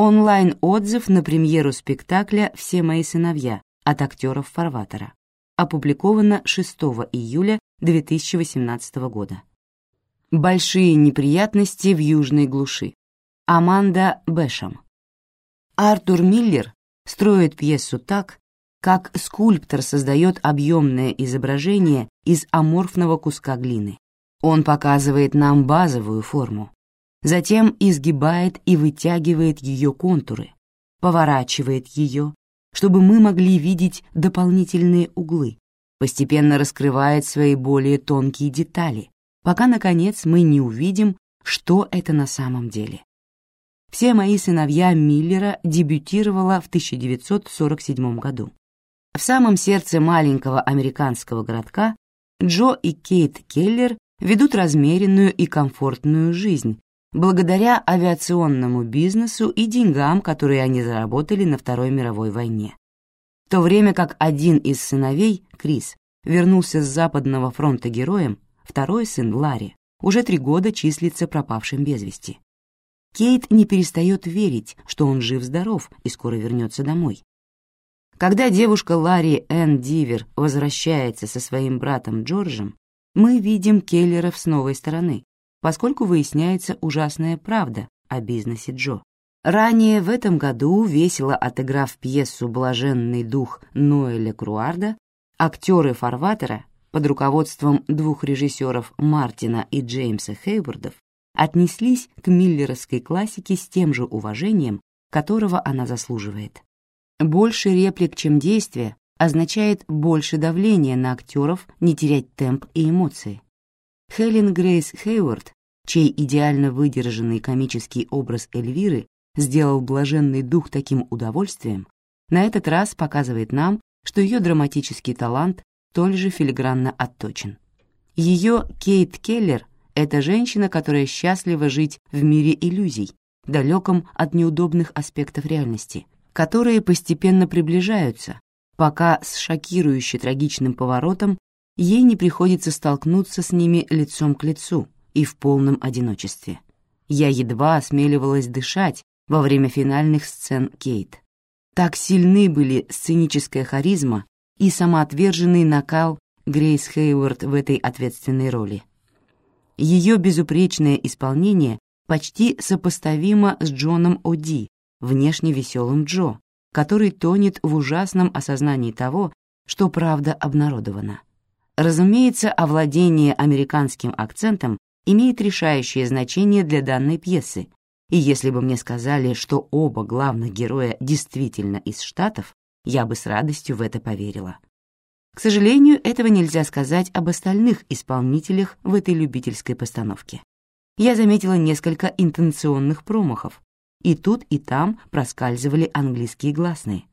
Онлайн-отзыв на премьеру спектакля «Все мои сыновья» от актеров Фарватера. Опубликовано 6 июля 2018 года. Большие неприятности в южной глуши. Аманда Бэшам. Артур Миллер строит пьесу так, как скульптор создает объемное изображение из аморфного куска глины. Он показывает нам базовую форму, затем изгибает и вытягивает ее контуры, поворачивает ее, чтобы мы могли видеть дополнительные углы, постепенно раскрывает свои более тонкие детали, пока, наконец, мы не увидим, что это на самом деле. «Все мои сыновья Миллера» дебютировала в 1947 году. В самом сердце маленького американского городка Джо и Кейт Келлер ведут размеренную и комфортную жизнь благодаря авиационному бизнесу и деньгам, которые они заработали на Второй мировой войне. В то время как один из сыновей, Крис, вернулся с Западного фронта героем, второй сын, Ларри, уже три года числится пропавшим без вести. Кейт не перестает верить, что он жив-здоров и скоро вернется домой. Когда девушка Ларри Энн Дивер возвращается со своим братом Джорджем, мы видим Келлеров с новой стороны, поскольку выясняется ужасная правда о бизнесе Джо. Ранее в этом году, весело отыграв пьесу «Блаженный дух» Ноэля Круарда, актеры Фарватера под руководством двух режиссеров Мартина и Джеймса Хейвордов отнеслись к миллеровской классике с тем же уважением, которого она заслуживает. Больше реплик, чем действия, означает больше давления на актеров не терять темп и эмоции. Хелен Грейс Хейворд, чей идеально выдержанный комический образ Эльвиры сделал блаженный дух таким удовольствием, на этот раз показывает нам, что ее драматический талант столь же филигранно отточен. Ее Кейт Келлер — это женщина, которая счастлива жить в мире иллюзий, далеком от неудобных аспектов реальности, которые постепенно приближаются, пока с шокирующе трагичным поворотом ей не приходится столкнуться с ними лицом к лицу и в полном одиночестве. Я едва осмеливалась дышать во время финальных сцен Кейт. Так сильны были сценическая харизма и самоотверженный накал Грейс Хейвард в этой ответственной роли. Ее безупречное исполнение почти сопоставимо с Джоном О'Ди, внешне веселым Джо, который тонет в ужасном осознании того, что правда обнародована. Разумеется, овладение американским акцентом имеет решающее значение для данной пьесы, и если бы мне сказали, что оба главных героя действительно из Штатов, я бы с радостью в это поверила. К сожалению, этого нельзя сказать об остальных исполнителях в этой любительской постановке. Я заметила несколько интенционных промахов, и тут и там проскальзывали английские гласные.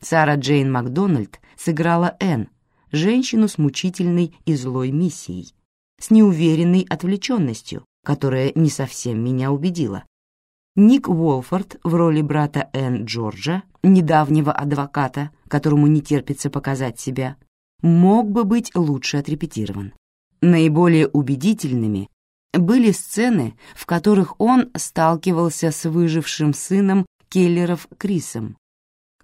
Сара Джейн Макдональд сыграла Энн, женщину с мучительной и злой миссией, с неуверенной отвлеченностью, которая не совсем меня убедила. Ник Уолфорд в роли брата Энн Джорджа, недавнего адвоката, которому не терпится показать себя, мог бы быть лучше отрепетирован. Наиболее убедительными были сцены, в которых он сталкивался с выжившим сыном Келлеров Крисом,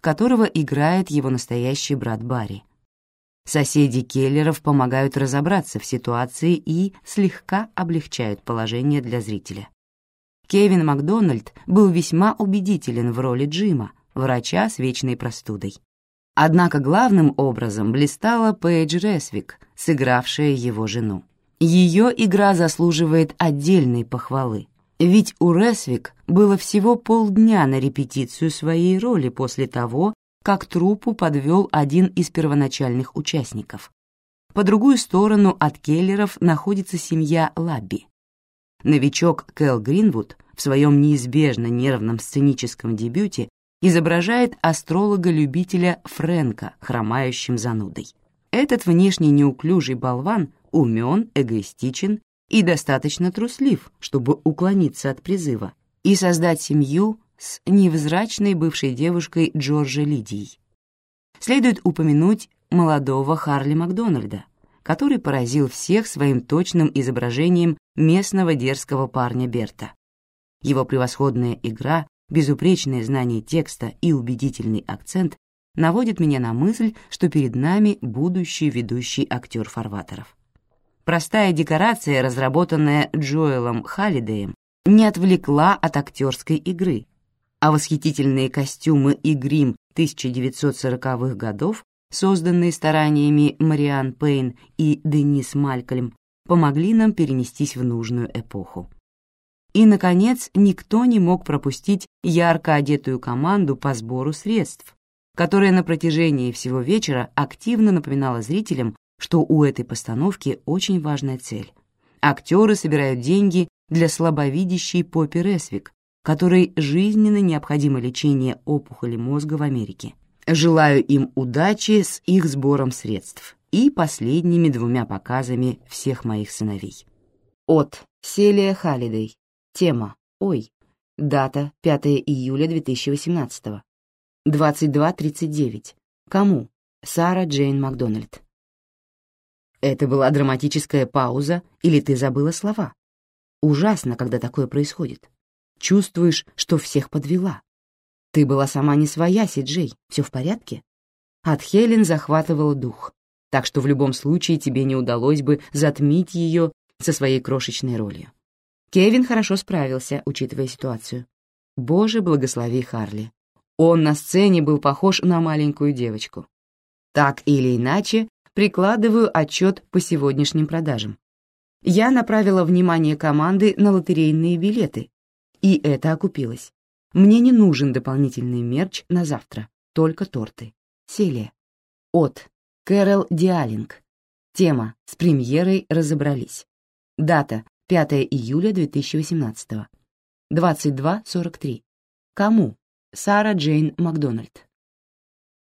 которого играет его настоящий брат Барри. Соседи Келлеров помогают разобраться в ситуации и слегка облегчают положение для зрителя. Кевин Макдональд был весьма убедителен в роли Джима, врача с вечной простудой. Однако главным образом блистала Пейдж Ресвик, сыгравшая его жену. Ее игра заслуживает отдельной похвалы. Ведь у Ресвик было всего полдня на репетицию своей роли после того, как труппу подвел один из первоначальных участников. По другую сторону от Келлеров находится семья Лабби. Новичок Кэл Гринвуд в своем неизбежно нервном сценическом дебюте изображает астролога-любителя Фрэнка, хромающим занудой. Этот внешне неуклюжий болван умен, эгоистичен и достаточно труслив, чтобы уклониться от призыва и создать семью с невзрачной бывшей девушкой Джорджа Лидией. Следует упомянуть молодого Харли Макдональда, который поразил всех своим точным изображением местного дерзкого парня Берта. Его превосходная игра безупречное знание текста и убедительный акцент наводят меня на мысль, что перед нами будущий ведущий актер фарватеров. Простая декорация, разработанная Джоэлом Халлидеем, не отвлекла от актерской игры, а восхитительные костюмы и грим 1940-х годов, созданные стараниями Мариан Пейн и Денис Малькольм, помогли нам перенестись в нужную эпоху. И, наконец, никто не мог пропустить ярко одетую команду по сбору средств, которая на протяжении всего вечера активно напоминала зрителям, что у этой постановки очень важная цель. Актеры собирают деньги для слабовидящей Поппи Ресвик, которой жизненно необходимо лечение опухоли мозга в Америке. Желаю им удачи с их сбором средств и последними двумя показами всех моих сыновей. От Селия Халидей. Тема «Ой». Дата 5 июля 2018. 22.39. Кому? Сара Джейн Макдональд. Это была драматическая пауза, или ты забыла слова? Ужасно, когда такое происходит. Чувствуешь, что всех подвела. Ты была сама не своя, Сиджей. Все в порядке? От Хелен захватывал дух, так что в любом случае тебе не удалось бы затмить ее со своей крошечной ролью. Кевин хорошо справился, учитывая ситуацию. Боже, благослови Харли. Он на сцене был похож на маленькую девочку. Так или иначе, прикладываю отчет по сегодняшним продажам. Я направила внимание команды на лотерейные билеты, и это окупилось. Мне не нужен дополнительный мерч на завтра, только торты. Селия. От. Кэрол Диалинг. Тема. С премьерой разобрались. Дата. 5 июля 2018. 22.43. Кому? Сара Джейн Макдональд.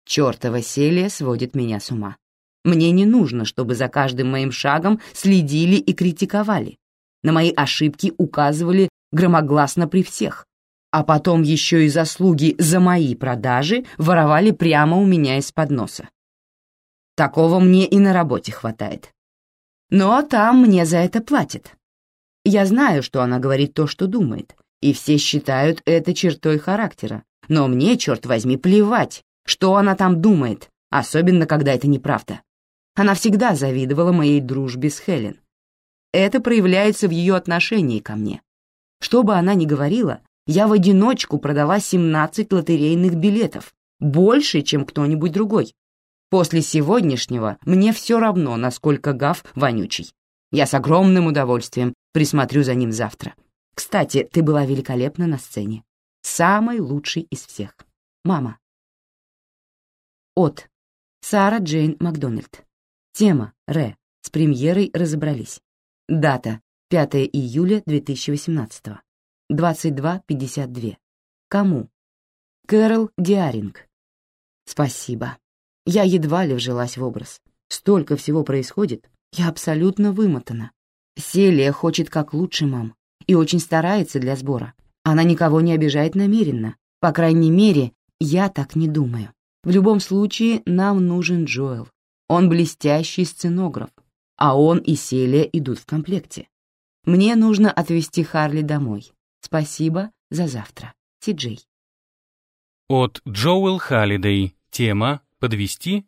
Чёртова Селия сводит меня с ума. Мне не нужно, чтобы за каждым моим шагом следили и критиковали. На мои ошибки указывали громогласно при всех. А потом еще и заслуги за мои продажи воровали прямо у меня из-под носа. Такого мне и на работе хватает. Но там мне за это платят. Я знаю, что она говорит то, что думает, и все считают это чертой характера. Но мне, черт возьми, плевать, что она там думает, особенно когда это неправда. Она всегда завидовала моей дружбе с Хелен. Это проявляется в ее отношении ко мне. Что бы она ни говорила, я в одиночку продала 17 лотерейных билетов, больше, чем кто-нибудь другой. После сегодняшнего мне все равно, насколько Гав вонючий. Я с огромным удовольствием присмотрю за ним завтра. Кстати, ты была великолепна на сцене. Самый лучший из всех. Мама. От. Сара Джейн Макдональд. Тема «Ре». С премьерой разобрались. Дата 5 июля 2018. 22.52. Кому? Кэрол Диаринг. Спасибо. Я едва ли вжилась в образ. Столько всего происходит. Я абсолютно вымотана. Селия хочет как лучше, мам, и очень старается для сбора. Она никого не обижает намеренно. По крайней мере, я так не думаю. В любом случае, нам нужен Джоэл. Он блестящий сценограф, а он и Селия идут в комплекте. Мне нужно отвезти Харли домой. Спасибо за завтра. Ти-Джей. От Джоэл Халлидей. Тема «Подвести».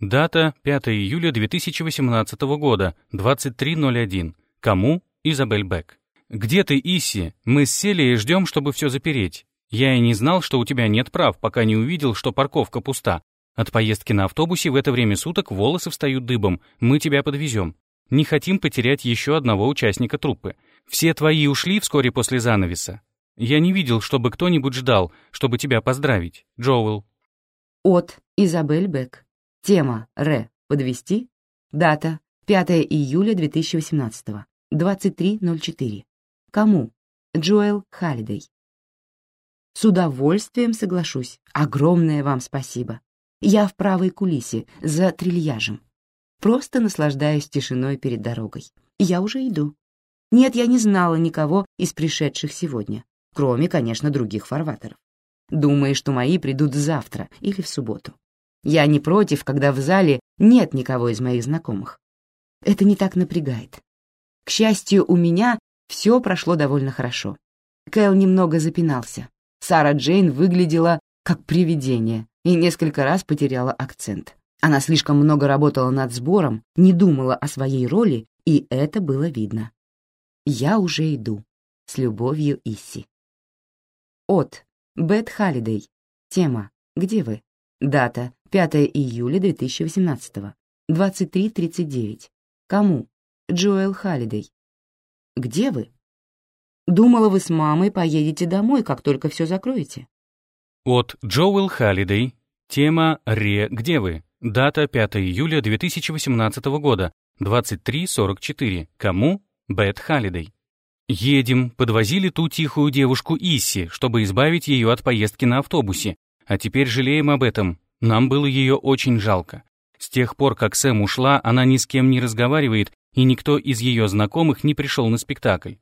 Дата 5 июля 2018 года, 23.01. Кому? Изабель Бек. «Где ты, Иси? Мы с Селией ждем, чтобы все запереть. Я и не знал, что у тебя нет прав, пока не увидел, что парковка пуста. От поездки на автобусе в это время суток волосы встают дыбом. Мы тебя подвезем. Не хотим потерять еще одного участника труппы. Все твои ушли вскоре после занавеса. Я не видел, чтобы кто-нибудь ждал, чтобы тебя поздравить. Джоуэл. От Изабель Бек. Тема Ре. Подвести. Дата 5 июля 2018. 23.04. Кому? Джоэл Халлидей. С удовольствием соглашусь. Огромное вам спасибо. Я в правой кулисе, за трильяжем. Просто наслаждаюсь тишиной перед дорогой. Я уже иду. Нет, я не знала никого из пришедших сегодня, кроме, конечно, других фарватеров. Думаю, что мои придут завтра или в субботу. Я не против, когда в зале нет никого из моих знакомых. Это не так напрягает. К счастью, у меня все прошло довольно хорошо. Кэл немного запинался. Сара Джейн выглядела как привидение и несколько раз потеряла акцент. Она слишком много работала над сбором, не думала о своей роли, и это было видно. «Я уже иду». С любовью, Исси. От. Бет Халлидей. Тема. Где вы? Дата. 5 июля 2018. 23.39. Кому? Джоэл Халлидей. Где вы? Думала, вы с мамой поедете домой, как только все закроете. От Джоэл Халлидей. Тема «Ре, где вы?» Дата 5 июля 2018 года, 23.44. Кому? Бет Халлидей. Едем, подвозили ту тихую девушку Исси, чтобы избавить ее от поездки на автобусе, а теперь жалеем об этом. Нам было ее очень жалко. С тех пор, как Сэм ушла, она ни с кем не разговаривает, и никто из ее знакомых не пришел на спектакль.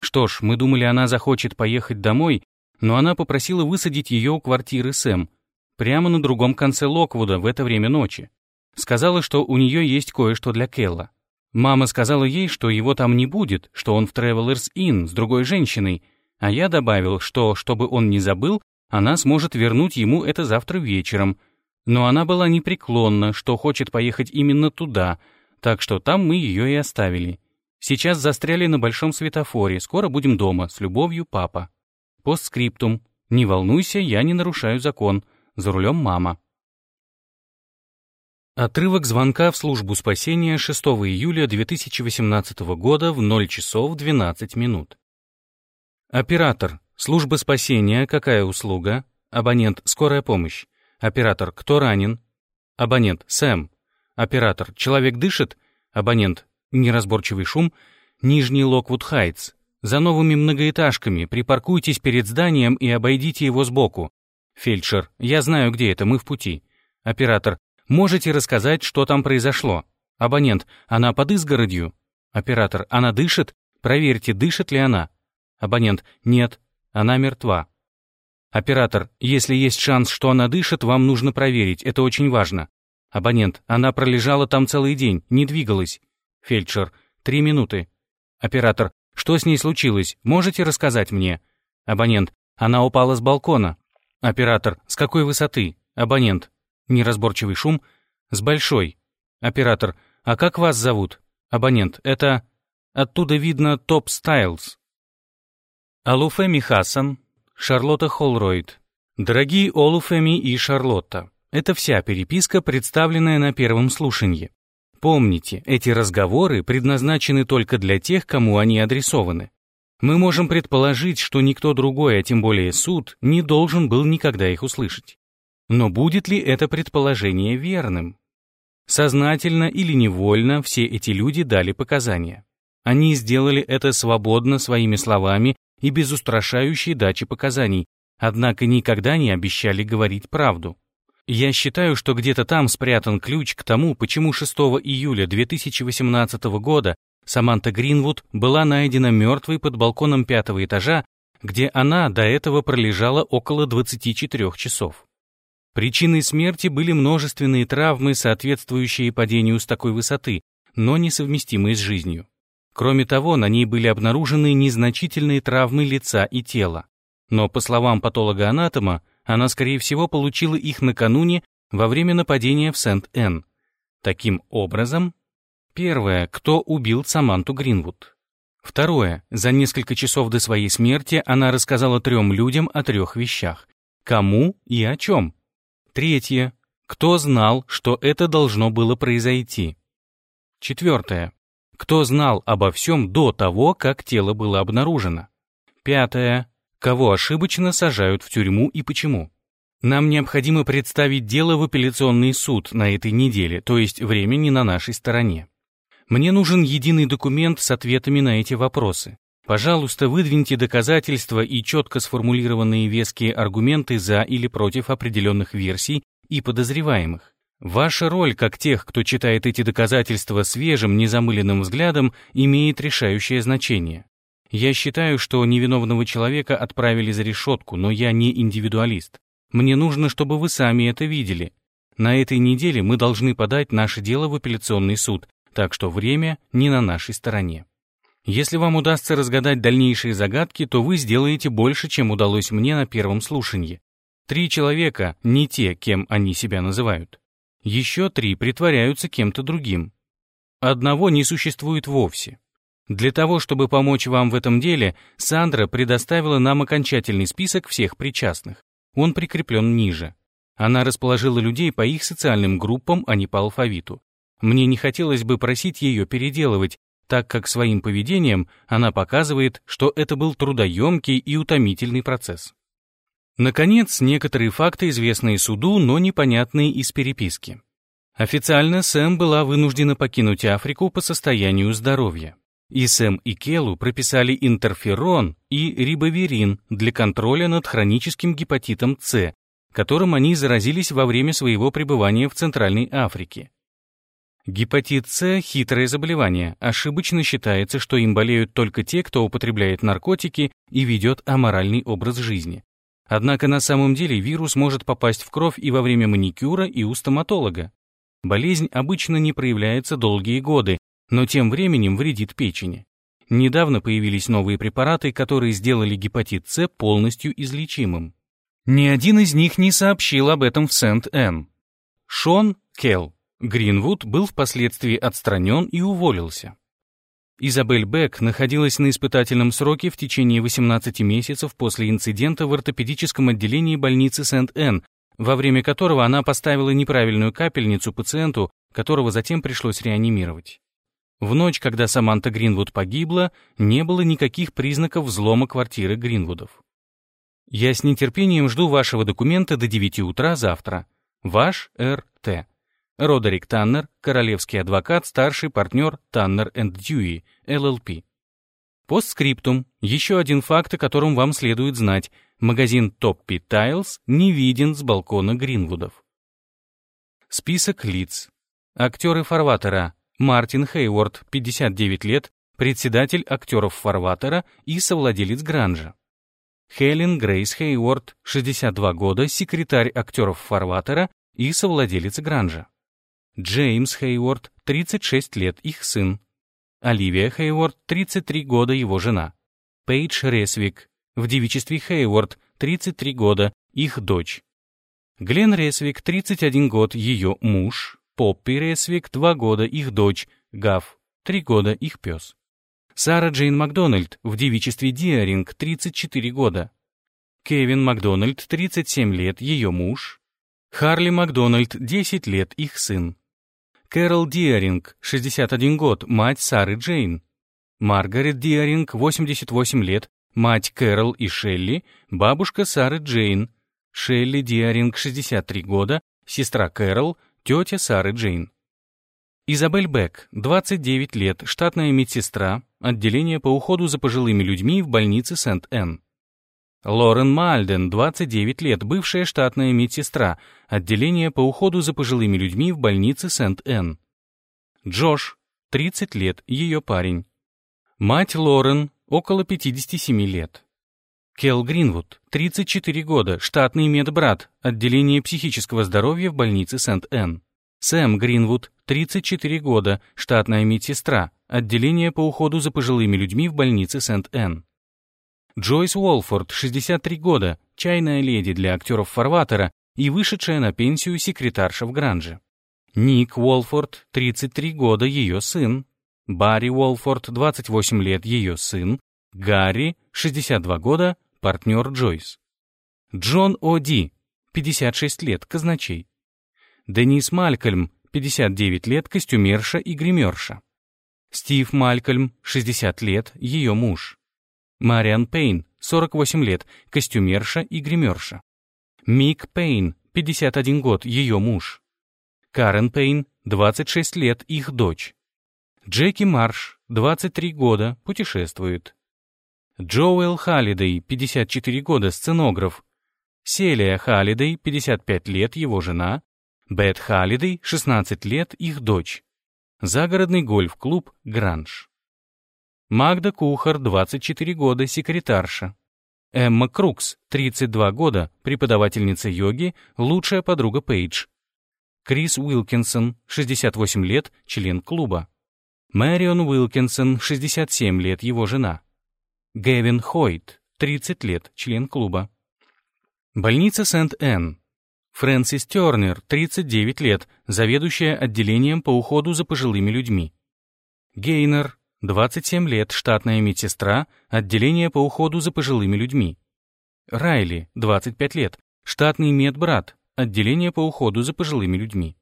Что ж, мы думали, она захочет поехать домой, но она попросила высадить ее у квартиры Сэм, прямо на другом конце Локвуда в это время ночи. Сказала, что у нее есть кое-что для Келла. Мама сказала ей, что его там не будет, что он в Travelers Inn с другой женщиной, а я добавил, что, чтобы он не забыл, она сможет вернуть ему это завтра вечером. Но она была непреклонна, что хочет поехать именно туда, так что там мы ее и оставили. Сейчас застряли на большом светофоре, скоро будем дома, с любовью, папа. Постскриптум. Не волнуйся, я не нарушаю закон. За рулем мама. Отрывок звонка в службу спасения 6 июля 2018 года в 0 часов 12 минут. Оператор. Служба спасения. Какая услуга? Абонент. Скорая помощь. Оператор. Кто ранен? Абонент. Сэм. Оператор. Человек дышит? Абонент. Неразборчивый шум. Нижний Локвуд Хайтс. За новыми многоэтажками. Припаркуйтесь перед зданием и обойдите его сбоку. Фельдшер. Я знаю, где это. Мы в пути. Оператор. Можете рассказать, что там произошло? Абонент, она под изгородью? Оператор, она дышит? Проверьте, дышит ли она. Абонент, нет, она мертва. Оператор, если есть шанс, что она дышит, вам нужно проверить, это очень важно. Абонент, она пролежала там целый день, не двигалась. Фельдшер, три минуты. Оператор, что с ней случилось, можете рассказать мне? Абонент, она упала с балкона. Оператор, с какой высоты? Абонент, Неразборчивый шум. С большой. Оператор. А как вас зовут? Абонент. Это... Оттуда видно Топ Стайлз. Алуфеми Хасан. Шарлотта Холройд. Дорогие Олуфеми и Шарлотта. Это вся переписка, представленная на первом слушании. Помните, эти разговоры предназначены только для тех, кому они адресованы. Мы можем предположить, что никто другой, а тем более суд, не должен был никогда их услышать. Но будет ли это предположение верным? Сознательно или невольно все эти люди дали показания. Они сделали это свободно своими словами и без устрашающей дачи показаний, однако никогда не обещали говорить правду. Я считаю, что где-то там спрятан ключ к тому, почему 6 июля 2018 года Саманта Гринвуд была найдена мертвой под балконом пятого этажа, где она до этого пролежала около 24 часов. Причиной смерти были множественные травмы, соответствующие падению с такой высоты, но несовместимые с жизнью. Кроме того, на ней были обнаружены незначительные травмы лица и тела. Но, по словам патолога-анатома, она, скорее всего, получила их накануне во время нападения в Сент-Энн. Таким образом, первое, кто убил Саманту Гринвуд. Второе, за несколько часов до своей смерти она рассказала трем людям о трех вещах. Кому и о чем. Третье. Кто знал, что это должно было произойти? Четвертое. Кто знал обо всем до того, как тело было обнаружено? Пятое. Кого ошибочно сажают в тюрьму и почему? Нам необходимо представить дело в апелляционный суд на этой неделе, то есть время не на нашей стороне. Мне нужен единый документ с ответами на эти вопросы. Пожалуйста, выдвиньте доказательства и четко сформулированные веские аргументы за или против определенных версий и подозреваемых. Ваша роль, как тех, кто читает эти доказательства свежим, незамыленным взглядом, имеет решающее значение. Я считаю, что невиновного человека отправили за решетку, но я не индивидуалист. Мне нужно, чтобы вы сами это видели. На этой неделе мы должны подать наше дело в апелляционный суд, так что время не на нашей стороне. Если вам удастся разгадать дальнейшие загадки, то вы сделаете больше, чем удалось мне на первом слушании. Три человека не те, кем они себя называют. Еще три притворяются кем-то другим. Одного не существует вовсе. Для того, чтобы помочь вам в этом деле, Сандра предоставила нам окончательный список всех причастных. Он прикреплен ниже. Она расположила людей по их социальным группам, а не по алфавиту. Мне не хотелось бы просить ее переделывать, так как своим поведением она показывает, что это был трудоемкий и утомительный процесс. Наконец, некоторые факты, известные суду, но непонятные из переписки. Официально Сэм была вынуждена покинуть Африку по состоянию здоровья. И Сэм и Келу прописали интерферон и рибовирин для контроля над хроническим гепатитом С, которым они заразились во время своего пребывания в Центральной Африке. Гепатит С – хитрое заболевание. Ошибочно считается, что им болеют только те, кто употребляет наркотики и ведет аморальный образ жизни. Однако на самом деле вирус может попасть в кровь и во время маникюра, и у стоматолога. Болезнь обычно не проявляется долгие годы, но тем временем вредит печени. Недавно появились новые препараты, которые сделали гепатит С полностью излечимым. Ни один из них не сообщил об этом в Сент-Энн. Шон Келл Гринвуд был впоследствии отстранен и уволился. Изабель Бек находилась на испытательном сроке в течение 18 месяцев после инцидента в ортопедическом отделении больницы Сент-Энн, во время которого она поставила неправильную капельницу пациенту, которого затем пришлось реанимировать. В ночь, когда Саманта Гринвуд погибла, не было никаких признаков взлома квартиры Гринвудов. Я с нетерпением жду вашего документа до 9 утра завтра. Ваш Р.Т. Родерик Таннер, королевский адвокат, старший партнер Таннер энд Дьюи, ЛЛП. Постскриптум. Еще один факт, о котором вам следует знать. Магазин Топпи Тайлс не виден с балкона Гринвудов. Список лиц. Актеры Фарватера. Мартин Хейворд, 59 лет, председатель актеров Фарватера и совладелец Гранжа. Хелен Грейс Хейворд, 62 года, секретарь актеров Фарватера и совладелец Гранжа. Джеймс Хейворд, 36 лет, их сын. Оливия Хейворд, 33 года, его жена. Пейдж Ресвик, в девичестве Хейворд, 33 года, их дочь. Глен Ресвик, 31 год, ее муж. Поппи Ресвик, 2 года, их дочь. Гав, 3 года, их пес. Сара Джейн Макдональд, в девичестве Диаринг, 34 года. Кевин Макдональд, 37 лет, ее муж. Харли Макдональд, 10 лет, их сын. Кэрол Диаринг, 61 год, мать Сары Джейн. Маргарет Диаринг, 88 лет, мать Кэрол и Шелли, бабушка Сары Джейн. Шелли Диаринг, 63 года, сестра Кэрол, тетя Сары Джейн. Изабель Бек, 29 лет, штатная медсестра, отделение по уходу за пожилыми людьми в больнице Сент-Энн. Лорен Мальден, 29 лет, бывшая штатная медсестра, отделение по уходу за пожилыми людьми в больнице Сент-Энн. Джош, 30 лет, ее парень. Мать Лорен, около 57 лет. Келл Гринвуд, 34 года, штатный медбрат, отделение психического здоровья в больнице Сент-Энн. Сэм Гринвуд, 34 года, штатная медсестра, отделение по уходу за пожилыми людьми в больнице Сент-Энн. Джойс Уолфорд, 63 года, чайная леди для актеров Фарватера и вышедшая на пенсию секретарша в Гранже. Ник Уолфорд, 33 года, ее сын. Барри Уолфорд, 28 лет, ее сын. Гарри, 62 года, партнер Джойс. Джон О'Ди, 56 лет, казначей. Денис Малькольм, 59 лет, костюмерша и гримерша. Стив Малькольм, 60 лет, ее муж. Мариан Пейн, 48 лет, костюмерша и гримерша. Мик Пейн, 51 год, ее муж. Карен Пейн, 26 лет, их дочь. Джеки Марш, 23 года, путешествует. Джоэл Халлидей, 54 года, сценограф. Селия Халлидей, 55 лет, его жена. Бет Халлидей, 16 лет, их дочь. Загородный гольф-клуб «Гранж». Магда Кухар, 24 года, секретарша. Эмма Крукс, 32 года, преподавательница йоги, лучшая подруга Пейдж. Крис Уилкинсон, 68 лет, член клуба. Мэрион Уилкинсон, 67 лет, его жена. Гэвин Хойт, 30 лет, член клуба. Больница Сент-Энн. Фрэнсис Тернер, 39 лет, заведующая отделением по уходу за пожилыми людьми. Гейнер, 27 лет, штатная медсестра, отделение по уходу за пожилыми людьми. Райли, 25 лет, штатный медбрат, отделение по уходу за пожилыми людьми.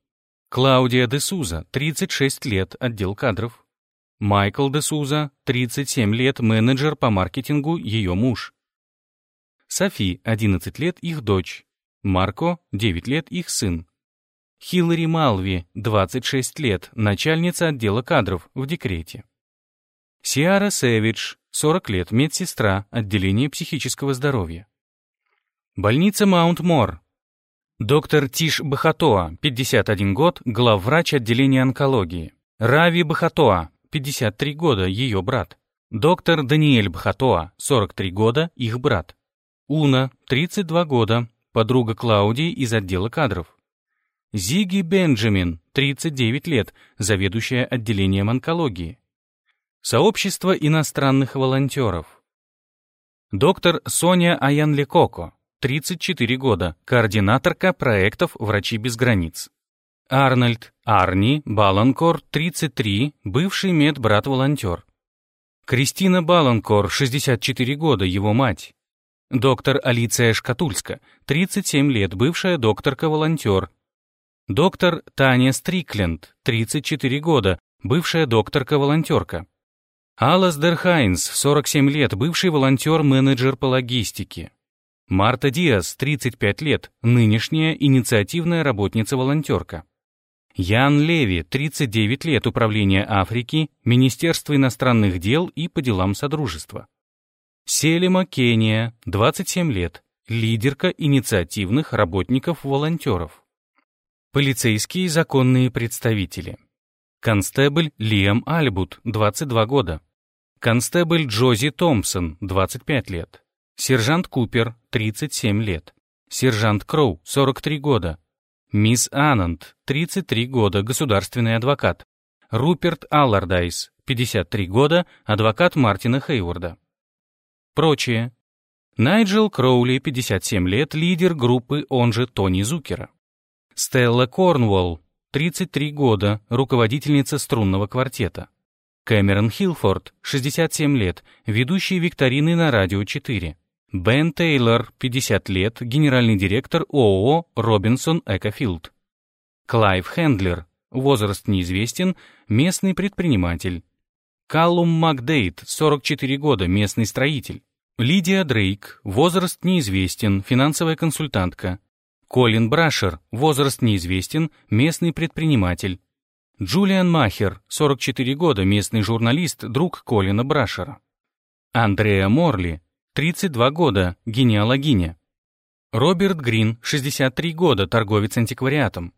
Клаудия де Суза, 36 лет, отдел кадров. Майкл де Суза, 37 лет, менеджер по маркетингу, ее муж. Софи, 11 лет, их дочь. Марко, 9 лет, их сын. Хиллари Малви, 26 лет, начальница отдела кадров, в декрете. Сиара Сэвидж, 40 лет, медсестра, отделение психического здоровья. Больница Маунт-Мор, Доктор Тиш Бахатоа, 51 год, главврач отделения онкологии. Рави Бахатоа, 53 года, ее брат. Доктор Даниэль Бахатоа, 43 года, их брат. Уна, 32 года, подруга Клаудии из отдела кадров. Зиги Бенджамин, 39 лет, заведующая отделением онкологии. Сообщество иностранных волонтеров. Доктор Соня Аянлекоко, 34 года, координаторка проектов «Врачи без границ». Арнольд Арни Баланкор, 33, бывший медбрат-волонтер. Кристина Баланкор, 64 года, его мать. Доктор Алиция Шкатульска, 37 лет, бывшая докторка-волонтер. Доктор Таня Стрикленд, 34 года, бывшая докторка-волонтерка. Алас Дерхайнс, 47 лет, бывший волонтер-менеджер по логистике. Марта Диас, 35 лет, нынешняя инициативная работница-волонтерка. Ян Леви, 39 лет, Управление Африки, Министерство иностранных дел и по делам Содружества. Селима Кения, 27 лет, лидерка инициативных работников-волонтеров. Полицейские законные представители. Констебль Лиам Альбут, 22 года. Констебль Джози Томпсон, 25 лет. Сержант Купер, 37 лет. Сержант Кроу, 43 года. Мисс Ананд, 33 года, государственный адвокат. Руперт Аллардайс, 53 года, адвокат Мартина Хейворда. Прочие. Найджел Кроули, 57 лет, лидер группы, он же Тони Зукера. Стелла Корнуолл, 33 года, руководительница струнного квартета. Кэмерон Хилфорд, 67 лет, ведущий викторины на Радио 4. Бен Тейлор, 50 лет, генеральный директор ООО «Робинсон Экофилд». Клайв Хендлер, возраст неизвестен, местный предприниматель. Каллум Макдейт, 44 года, местный строитель. Лидия Дрейк, возраст неизвестен, финансовая консультантка. Колин Брашер, возраст неизвестен, местный предприниматель. Джулиан Махер, 44 года, местный журналист, друг Колина Брашера. Андреа Морли, 32 года, генеалогиня. Роберт Грин, 63 года, торговец антиквариатом.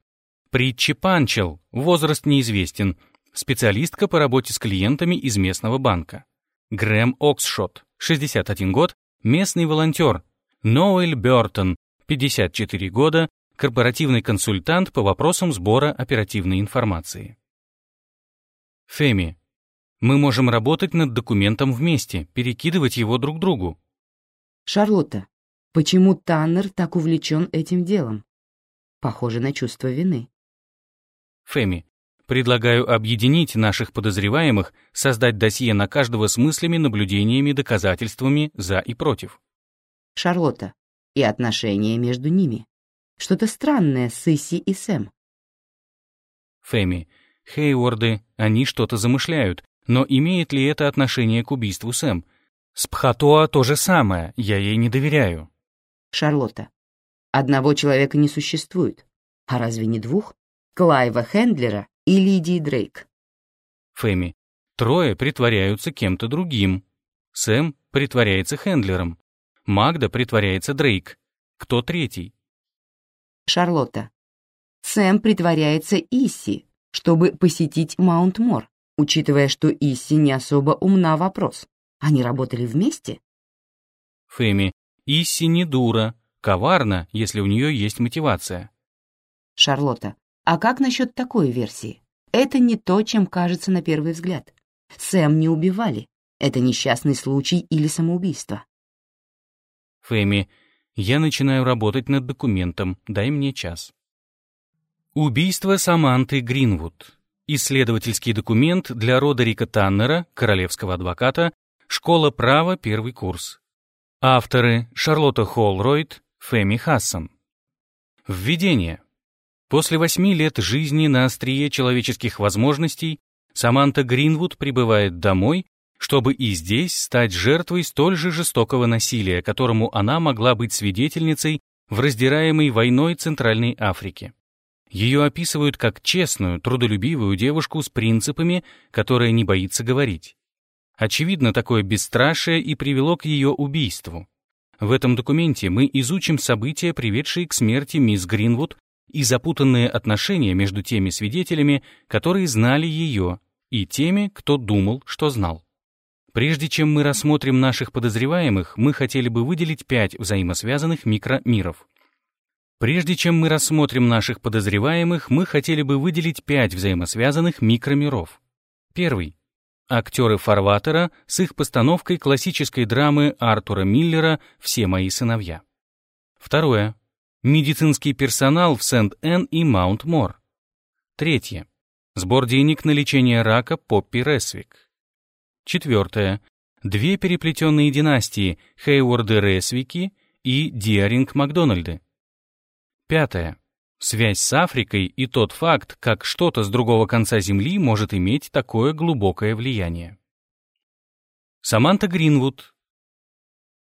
Притчи Панчел, возраст неизвестен, специалистка по работе с клиентами из местного банка. Грэм Оксшот, 61 год, местный волонтер. Ноэль Бёртон, 54 года, корпоративный консультант по вопросам сбора оперативной информации. Феми. Мы можем работать над документом вместе, перекидывать его друг другу. Шарлотта, почему Таннер так увлечен этим делом? Похоже на чувство вины. Феми, предлагаю объединить наших подозреваемых, создать досье на каждого с мыслями, наблюдениями, доказательствами за и против. Шарлотта, и отношения между ними. Что-то странное с Исси и Сэм. Феми, Хейворды, они что-то замышляют, но имеет ли это отношение к убийству Сэм? С Пхатуа то же самое, я ей не доверяю. Шарлотта. Одного человека не существует. А разве не двух? Клайва Хендлера и Лидии Дрейк. Фэми. Трое притворяются кем-то другим. Сэм притворяется Хендлером. Магда притворяется Дрейк. Кто третий? Шарлотта. Сэм притворяется Исси, чтобы посетить Маунт-Мор, учитывая, что Исси не особо умна вопрос. Они работали вместе? Фэми, Исси не дура, коварна, если у нее есть мотивация. Шарлотта, а как насчет такой версии? это не то, чем кажется на первый взгляд. Сэм не убивали. Это несчастный случай или самоубийство. Фэми, я начинаю работать над документом. Дай мне час. Убийство Саманты Гринвуд. Исследовательский документ для Родерика Таннера, королевского адвоката, Школа права, первый курс. Авторы Шарлотта Холройд, Фэми Хассан. Введение. После восьми лет жизни на острие человеческих возможностей Саманта Гринвуд прибывает домой, чтобы и здесь стать жертвой столь же жестокого насилия, которому она могла быть свидетельницей в раздираемой войной Центральной Африке. Ее описывают как честную, трудолюбивую девушку с принципами, которая не боится говорить. Очевидно, такое бесстрашие и привело к ее убийству. В этом документе мы изучим события, приведшие к смерти мисс Гринвуд, и запутанные отношения между теми свидетелями, которые знали ее, и теми, кто думал, что знал. Прежде чем мы рассмотрим наших подозреваемых, мы хотели бы выделить пять взаимосвязанных микромиров. Прежде чем мы рассмотрим наших подозреваемых, мы хотели бы выделить пять взаимосвязанных микромиров. Первый актеры Фарватера с их постановкой классической драмы Артура Миллера «Все мои сыновья». Второе. Медицинский персонал в Сент-Энн и Маунт-Мор. Третье. Сбор денег на лечение рака Поппи Ресвик. Четвертое. Две переплетенные династии Хейворды Ресвики и Диаринг Макдональды. Пятое. Связь с Африкой и тот факт, как что-то с другого конца Земли может иметь такое глубокое влияние. Саманта Гринвуд.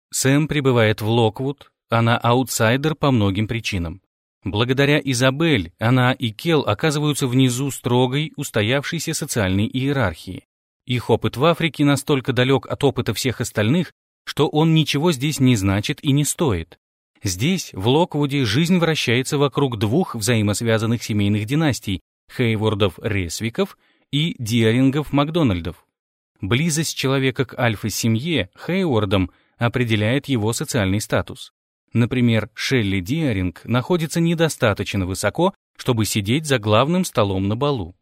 Сэм прибывает в Локвуд, она аутсайдер по многим причинам. Благодаря Изабель она и Кел оказываются внизу строгой, устоявшейся социальной иерархии. Их опыт в Африке настолько далек от опыта всех остальных, что он ничего здесь не значит и не стоит. Здесь, в Локвуде, жизнь вращается вокруг двух взаимосвязанных семейных династий — Хейвордов-Ресвиков и Диарингов-Макдональдов. Близость человека к альфа-семье, Хейвордам, определяет его социальный статус. Например, Шелли Диаринг находится недостаточно высоко, чтобы сидеть за главным столом на балу.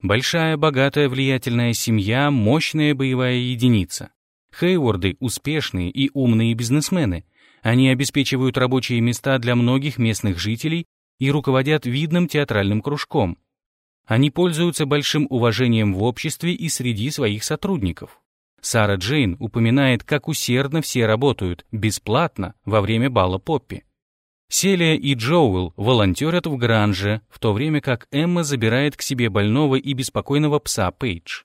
Большая, богатая, влиятельная семья — мощная боевая единица. Хейворды — успешные и умные бизнесмены — они обеспечивают рабочие места для многих местных жителей и руководят видным театральным кружком. Они пользуются большим уважением в обществе и среди своих сотрудников. Сара Джейн упоминает, как усердно все работают, бесплатно, во время бала Поппи. Селия и Джоуэлл волонтерят в Гранже, в то время как Эмма забирает к себе больного и беспокойного пса Пейдж.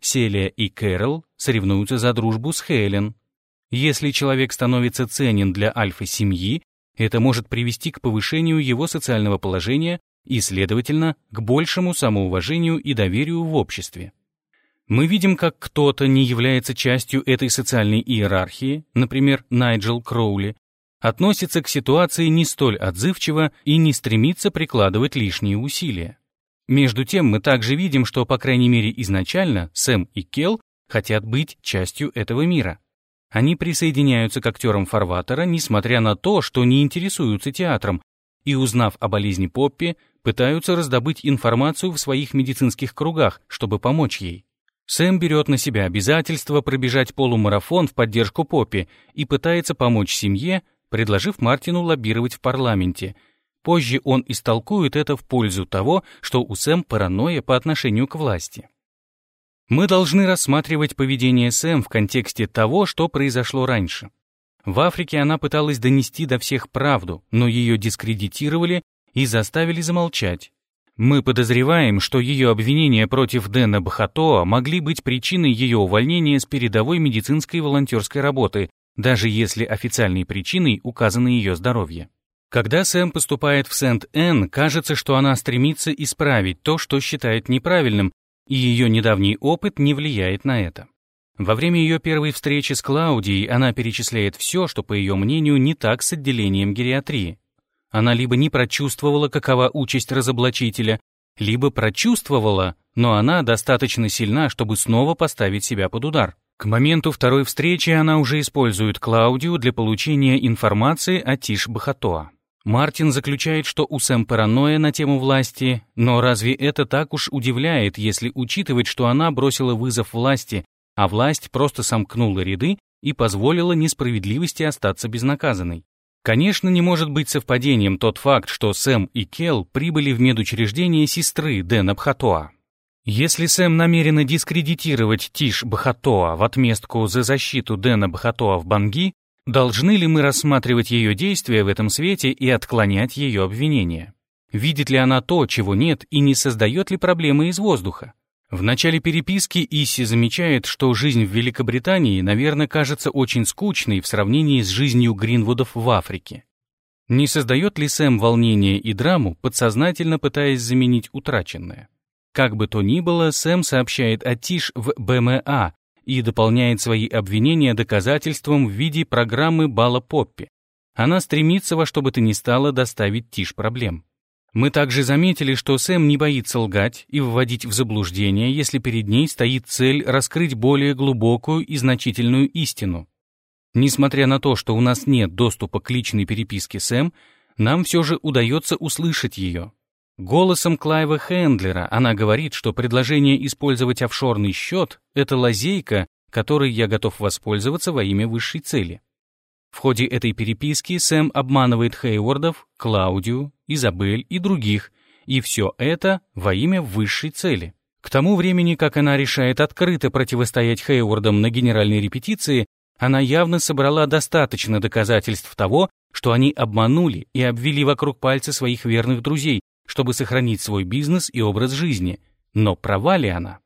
Селия и Кэрол соревнуются за дружбу с Хелен, если человек становится ценен для альфа-семьи, это может привести к повышению его социального положения и, следовательно, к большему самоуважению и доверию в обществе. Мы видим, как кто-то не является частью этой социальной иерархии, например, Найджел Кроули, относится к ситуации не столь отзывчиво и не стремится прикладывать лишние усилия. Между тем, мы также видим, что, по крайней мере изначально, Сэм и Келл хотят быть частью этого мира. Они присоединяются к актерам Фарватера, несмотря на то, что не интересуются театром, и, узнав о болезни Поппи, пытаются раздобыть информацию в своих медицинских кругах, чтобы помочь ей. Сэм берет на себя обязательство пробежать полумарафон в поддержку Поппи и пытается помочь семье, предложив Мартину лоббировать в парламенте. Позже он истолкует это в пользу того, что у Сэм паранойя по отношению к власти. Мы должны рассматривать поведение Сэм в контексте того, что произошло раньше. В Африке она пыталась донести до всех правду, но ее дискредитировали и заставили замолчать. Мы подозреваем, что ее обвинения против Дэна Бахатоа могли быть причиной ее увольнения с передовой медицинской волонтерской работы, даже если официальной причиной указано ее здоровье. Когда Сэм поступает в Сент-Энн, кажется, что она стремится исправить то, что считает неправильным, и ее недавний опыт не влияет на это. Во время ее первой встречи с Клаудией она перечисляет все, что, по ее мнению, не так с отделением гериатрии. Она либо не прочувствовала, какова участь разоблачителя, либо прочувствовала, но она достаточно сильна, чтобы снова поставить себя под удар. К моменту второй встречи она уже использует Клаудию для получения информации о Тиш Бахатоа. Мартин заключает, что у Сэм паранойя на тему власти, но разве это так уж удивляет, если учитывать, что она бросила вызов власти, а власть просто сомкнула ряды и позволила несправедливости остаться безнаказанной? Конечно, не может быть совпадением тот факт, что Сэм и Келл прибыли в медучреждение сестры Дэна Бхатоа. Если Сэм намерена дискредитировать Тиш Бхатоа в отместку за защиту Дэна Бхатоа в Банги, Должны ли мы рассматривать ее действия в этом свете и отклонять ее обвинения? Видит ли она то, чего нет, и не создает ли проблемы из воздуха? В начале переписки Исси замечает, что жизнь в Великобритании, наверное, кажется очень скучной в сравнении с жизнью Гринвудов в Африке. Не создает ли Сэм волнение и драму, подсознательно пытаясь заменить утраченное? Как бы то ни было, Сэм сообщает о Тиш в БМА, и дополняет свои обвинения доказательством в виде программы Бала Поппи. Она стремится во что бы то ни стало доставить Тиш проблем. Мы также заметили, что Сэм не боится лгать и вводить в заблуждение, если перед ней стоит цель раскрыть более глубокую и значительную истину. Несмотря на то, что у нас нет доступа к личной переписке Сэм, нам все же удается услышать ее. Голосом Клайва Хендлера она говорит, что предложение использовать офшорный счет — это лазейка, которой я готов воспользоваться во имя высшей цели. В ходе этой переписки Сэм обманывает Хейвордов, Клаудию, Изабель и других, и все это во имя высшей цели. К тому времени, как она решает открыто противостоять Хейвордам на генеральной репетиции, она явно собрала достаточно доказательств того, что они обманули и обвели вокруг пальца своих верных друзей, чтобы сохранить свой бизнес и образ жизни, но права ли она?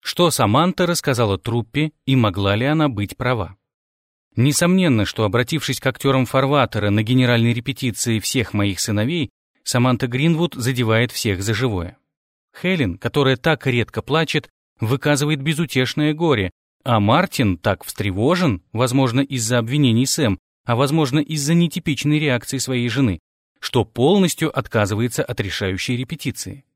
Что Саманта рассказала труппе и могла ли она быть права? Несомненно, что, обратившись к актерам Фарватера на генеральной репетиции всех моих сыновей, Саманта Гринвуд задевает всех за живое. Хелен, которая так редко плачет, выказывает безутешное горе, а Мартин так встревожен, возможно, из-за обвинений Сэм, а возможно, из-за нетипичной реакции своей жены, что полностью отказывается от решающей репетиции.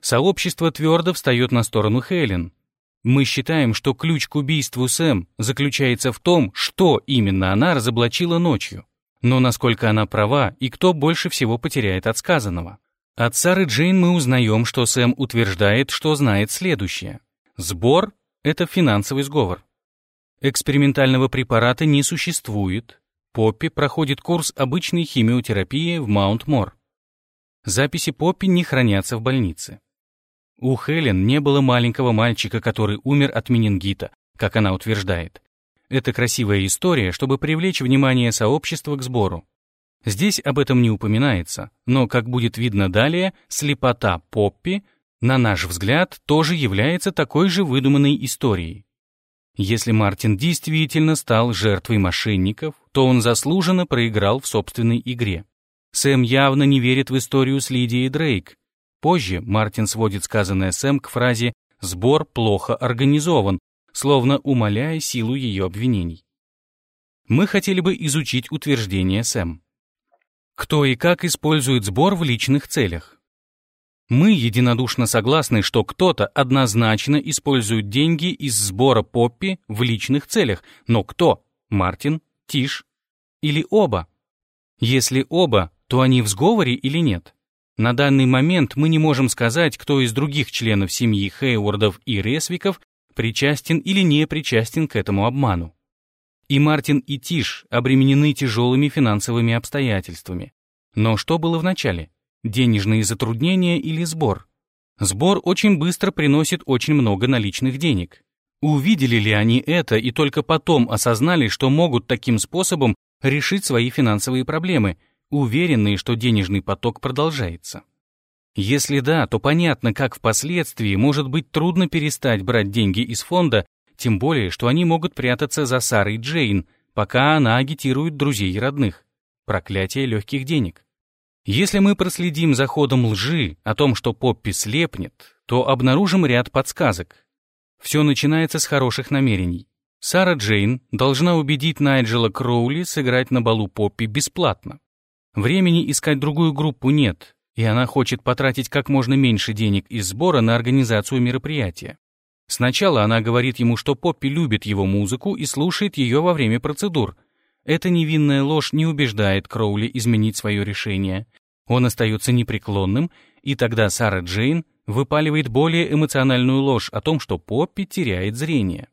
Сообщество твердо встает на сторону Хелен. Мы считаем, что ключ к убийству Сэм заключается в том, что именно она разоблачила ночью. Но насколько она права и кто больше всего потеряет от сказанного. От Сары Джейн мы узнаем, что Сэм утверждает, что знает следующее. Сбор — это финансовый сговор. Экспериментального препарата не существует, Поппи проходит курс обычной химиотерапии в Маунт-Мор. Записи Поппи не хранятся в больнице. У Хелен не было маленького мальчика, который умер от менингита, как она утверждает. Это красивая история, чтобы привлечь внимание сообщества к сбору. Здесь об этом не упоминается, но, как будет видно далее, слепота Поппи, на наш взгляд, тоже является такой же выдуманной историей. Если Мартин действительно стал жертвой мошенников, то он заслуженно проиграл в собственной игре. Сэм явно не верит в историю с Лидией Дрейк. Позже Мартин сводит сказанное Сэм к фразе «сбор плохо организован», словно умаляя силу ее обвинений. Мы хотели бы изучить утверждение Сэм. Кто и как использует сбор в личных целях? Мы единодушно согласны, что кто-то однозначно использует деньги из сбора Поппи в личных целях, но кто? Мартин, Тиш или оба? Если оба, то они в сговоре или нет? На данный момент мы не можем сказать, кто из других членов семьи Хейвордов и Ресвиков причастен или не причастен к этому обману. И Мартин, и Тиш обременены тяжелыми финансовыми обстоятельствами. Но что было в начале? Денежные затруднения или сбор. Сбор очень быстро приносит очень много наличных денег. Увидели ли они это и только потом осознали, что могут таким способом решить свои финансовые проблемы, уверенные, что денежный поток продолжается? Если да, то понятно, как впоследствии может быть трудно перестать брать деньги из фонда, тем более, что они могут прятаться за Сарой Джейн, пока она агитирует друзей и родных. Проклятие легких денег. Если мы проследим за ходом лжи о том, что Поппи слепнет, то обнаружим ряд подсказок. Все начинается с хороших намерений. Сара Джейн должна убедить Найджела Кроули сыграть на балу Поппи бесплатно. Времени искать другую группу нет, и она хочет потратить как можно меньше денег из сбора на организацию мероприятия. Сначала она говорит ему, что Поппи любит его музыку и слушает ее во время процедур, Эта невинная ложь не убеждает Кроули изменить свое решение. Он остается непреклонным, и тогда Сара Джейн выпаливает более эмоциональную ложь о том, что Поппи теряет зрение.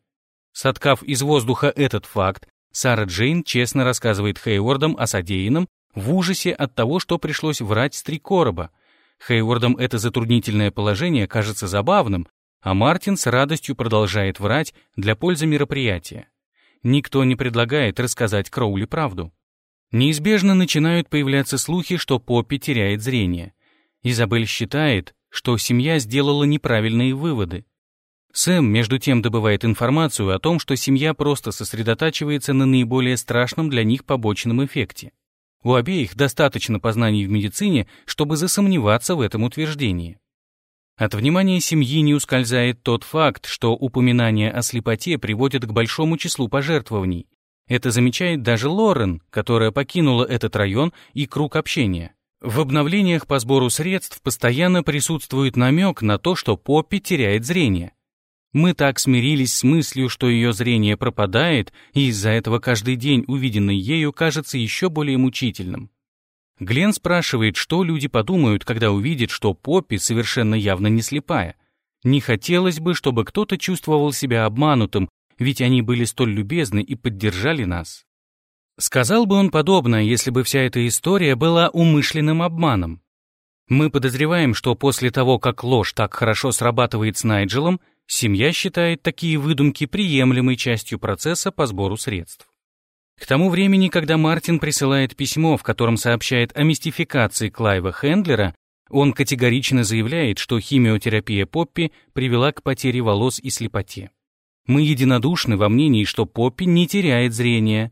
Соткав из воздуха этот факт, Сара Джейн честно рассказывает Хейвордам о содеянном в ужасе от того, что пришлось врать с три короба. Хейвордам это затруднительное положение кажется забавным, а Мартин с радостью продолжает врать для пользы мероприятия. Никто не предлагает рассказать Кроули правду. Неизбежно начинают появляться слухи, что Поппи теряет зрение. Изабель считает, что семья сделала неправильные выводы. Сэм, между тем, добывает информацию о том, что семья просто сосредотачивается на наиболее страшном для них побочном эффекте. У обеих достаточно познаний в медицине, чтобы засомневаться в этом утверждении. От внимания семьи не ускользает тот факт, что упоминания о слепоте приводят к большому числу пожертвований. Это замечает даже Лорен, которая покинула этот район и круг общения. В обновлениях по сбору средств постоянно присутствует намек на то, что Поппи теряет зрение. Мы так смирились с мыслью, что ее зрение пропадает, и из-за этого каждый день, увиденный ею, кажется еще более мучительным. Глен спрашивает, что люди подумают, когда увидят, что Поппи совершенно явно не слепая. Не хотелось бы, чтобы кто-то чувствовал себя обманутым, ведь они были столь любезны и поддержали нас. Сказал бы он подобное, если бы вся эта история была умышленным обманом. Мы подозреваем, что после того, как ложь так хорошо срабатывает с Найджелом, семья считает такие выдумки приемлемой частью процесса по сбору средств. К тому времени, когда Мартин присылает письмо, в котором сообщает о мистификации Клайва Хендлера, он категорично заявляет, что химиотерапия Поппи привела к потере волос и слепоте. Мы единодушны во мнении, что Поппи не теряет зрения.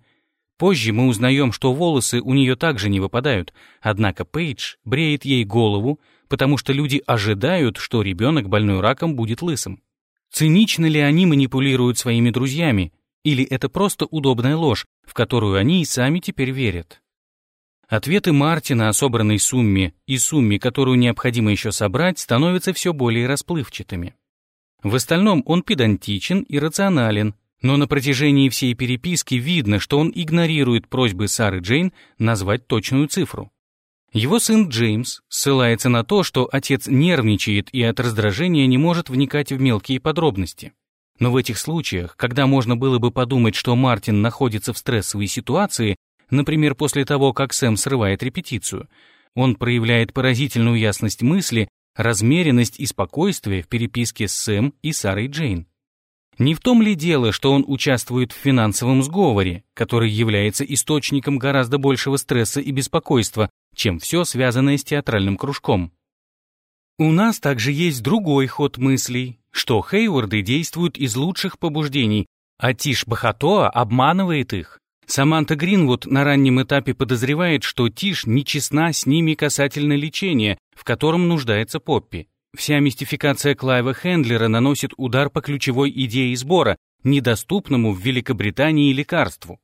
Позже мы узнаем, что волосы у нее также не выпадают, однако Пейдж бреет ей голову, потому что люди ожидают, что ребенок, больной раком, будет лысым. Цинично ли они манипулируют своими друзьями, или это просто удобная ложь, в которую они и сами теперь верят? Ответы Мартина о собранной сумме и сумме, которую необходимо еще собрать, становятся все более расплывчатыми. В остальном он педантичен и рационален, но на протяжении всей переписки видно, что он игнорирует просьбы Сары Джейн назвать точную цифру. Его сын Джеймс ссылается на то, что отец нервничает и от раздражения не может вникать в мелкие подробности. Но в этих случаях, когда можно было бы подумать, что Мартин находится в стрессовой ситуации, например, после того, как Сэм срывает репетицию, он проявляет поразительную ясность мысли, размеренность и спокойствие в переписке с Сэм и Сарой Джейн. Не в том ли дело, что он участвует в финансовом сговоре, который является источником гораздо большего стресса и беспокойства, чем все связанное с театральным кружком? У нас также есть другой ход мыслей, что Хейварды действуют из лучших побуждений, а Тиш Бахатоа обманывает их. Саманта Гринвуд на раннем этапе подозревает, что Тиш нечестна с ними касательно лечения, в котором нуждается Поппи. Вся мистификация Клайва Хендлера наносит удар по ключевой идее сбора, недоступному в Великобритании лекарству.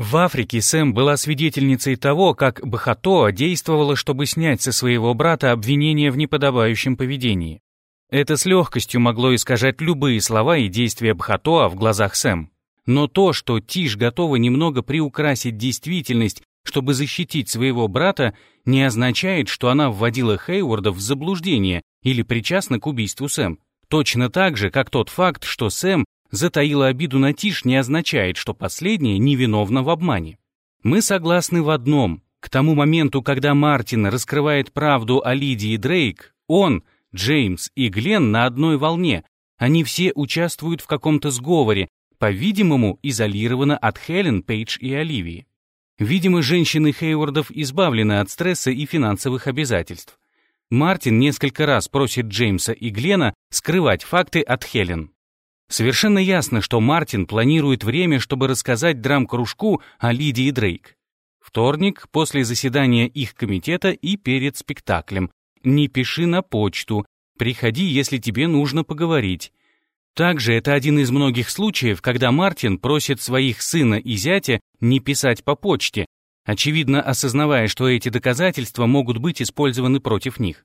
В Африке Сэм была свидетельницей того, как Бахатоа действовала, чтобы снять со своего брата обвинение в неподобающем поведении. Это с легкостью могло искажать любые слова и действия Бхатоа в глазах Сэм. Но то, что Тиш готова немного приукрасить действительность, чтобы защитить своего брата, не означает, что она вводила Хейворда в заблуждение или причастна к убийству Сэм. Точно так же, как тот факт, что Сэм затаила обиду на Тиш, не означает, что последняя невиновна в обмане. Мы согласны в одном. К тому моменту, когда Мартин раскрывает правду о Лидии Дрейк, он — Джеймс и Глен на одной волне. Они все участвуют в каком-то сговоре, по-видимому, изолировано от Хелен, Пейдж и Оливии. Видимо, женщины Хейвардов избавлены от стресса и финансовых обязательств. Мартин несколько раз просит Джеймса и Глена скрывать факты от Хелен. Совершенно ясно, что Мартин планирует время, чтобы рассказать драм-кружку о Лидии Дрейк. Вторник, после заседания их комитета и перед спектаклем, не пиши на почту, приходи, если тебе нужно поговорить. Также это один из многих случаев, когда Мартин просит своих сына и зятя не писать по почте, очевидно осознавая, что эти доказательства могут быть использованы против них.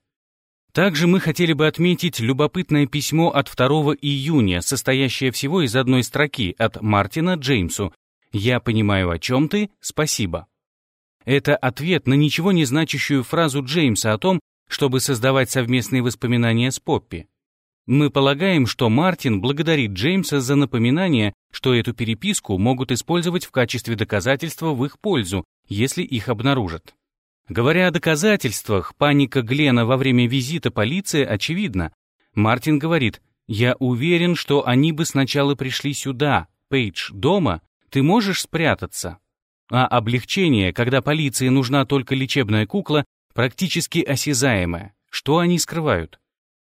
Также мы хотели бы отметить любопытное письмо от 2 июня, состоящее всего из одной строки от Мартина Джеймсу. «Я понимаю, о чем ты, спасибо». Это ответ на ничего не значащую фразу Джеймса о том, чтобы создавать совместные воспоминания с Поппи. Мы полагаем, что Мартин благодарит Джеймса за напоминание, что эту переписку могут использовать в качестве доказательства в их пользу, если их обнаружат. Говоря о доказательствах, паника Глена во время визита полиции очевидна. Мартин говорит, «Я уверен, что они бы сначала пришли сюда, Пейдж, дома, ты можешь спрятаться». А облегчение, когда полиции нужна только лечебная кукла, практически осязаемое. Что они скрывают?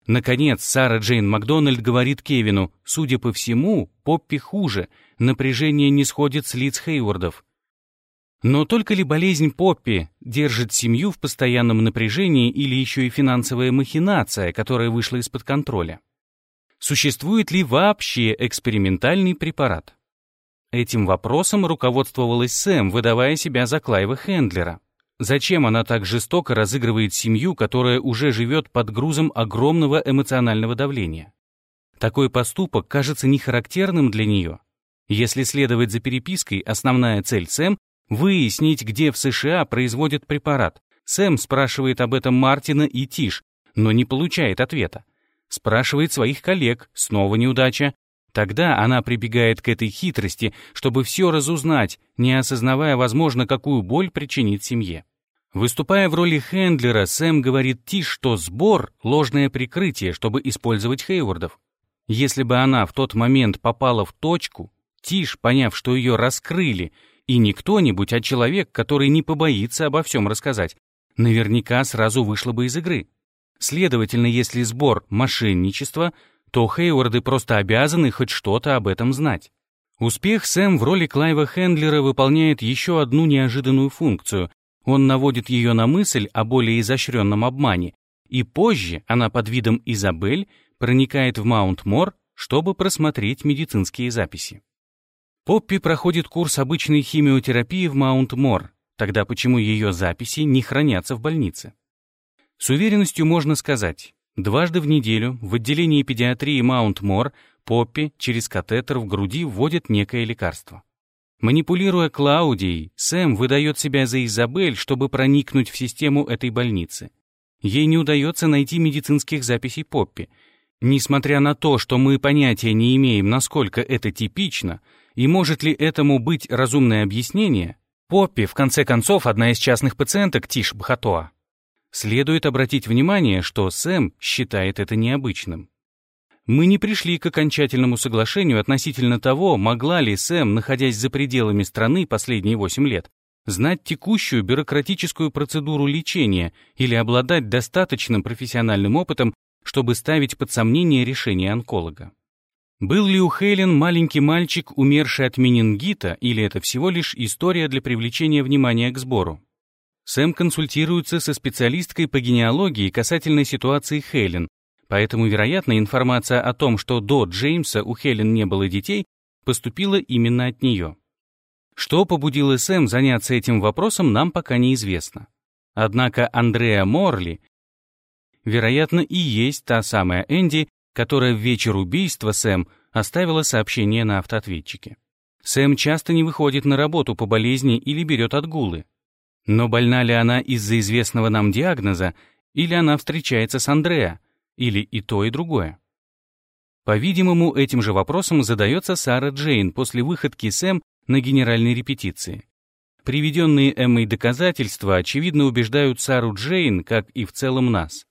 Наконец, Сара Джейн Макдональд говорит Кевину, судя по всему, Поппи хуже, напряжение не сходит с лиц Хейвордов. Но только ли болезнь Поппи держит семью в постоянном напряжении или еще и финансовая махинация, которая вышла из-под контроля? Существует ли вообще экспериментальный препарат? Этим вопросом руководствовалась Сэм, выдавая себя за Клайва Хендлера. Зачем она так жестоко разыгрывает семью, которая уже живет под грузом огромного эмоционального давления? Такой поступок кажется нехарактерным для нее. Если следовать за перепиской, основная цель Сэм — выяснить, где в США производят препарат. Сэм спрашивает об этом Мартина и Тиш, но не получает ответа. Спрашивает своих коллег, снова неудача. Тогда она прибегает к этой хитрости, чтобы все разузнать, не осознавая, возможно, какую боль причинит семье. Выступая в роли Хендлера, Сэм говорит Тиш, что сбор — ложное прикрытие, чтобы использовать Хейвордов. Если бы она в тот момент попала в точку, Тиш, поняв, что ее раскрыли, и не кто-нибудь, а человек, который не побоится обо всем рассказать, наверняка сразу вышла бы из игры. Следовательно, если сбор — мошенничество, то Хейворды просто обязаны хоть что-то об этом знать. Успех Сэм в роли Клайва Хендлера выполняет еще одну неожиданную функцию. Он наводит ее на мысль о более изощренном обмане, и позже она под видом Изабель проникает в Маунт-Мор, чтобы просмотреть медицинские записи. Поппи проходит курс обычной химиотерапии в Маунт-Мор, тогда почему ее записи не хранятся в больнице? С уверенностью можно сказать, дважды в неделю в отделении педиатрии Маунт-Мор Поппи через катетер в груди вводит некое лекарство. Манипулируя Клаудией, Сэм выдает себя за Изабель, чтобы проникнуть в систему этой больницы. Ей не удается найти медицинских записей Поппи. Несмотря на то, что мы понятия не имеем, насколько это типично, и может ли этому быть разумное объяснение, Поппи, в конце концов, одна из частных пациенток Тиш Бхатоа. Следует обратить внимание, что Сэм считает это необычным. Мы не пришли к окончательному соглашению относительно того, могла ли Сэм, находясь за пределами страны последние 8 лет, знать текущую бюрократическую процедуру лечения или обладать достаточным профессиональным опытом, чтобы ставить под сомнение решение онколога. Был ли у Хелен маленький мальчик, умерший от менингита, или это всего лишь история для привлечения внимания к сбору? Сэм консультируется со специалисткой по генеалогии касательно ситуации Хелен, Поэтому, вероятно, информация о том, что до Джеймса у Хелен не было детей, поступила именно от нее. Что побудило Сэм заняться этим вопросом, нам пока неизвестно. Однако Андреа Морли, вероятно, и есть та самая Энди, которая в вечер убийства Сэм оставила сообщение на автоответчике. Сэм часто не выходит на работу по болезни или берет отгулы. Но больна ли она из-за известного нам диагноза, или она встречается с Андреа, или и то, и другое? По-видимому, этим же вопросом задается Сара Джейн после выходки Сэм на генеральной репетиции. Приведенные Эммой доказательства, очевидно, убеждают Сару Джейн, как и в целом нас.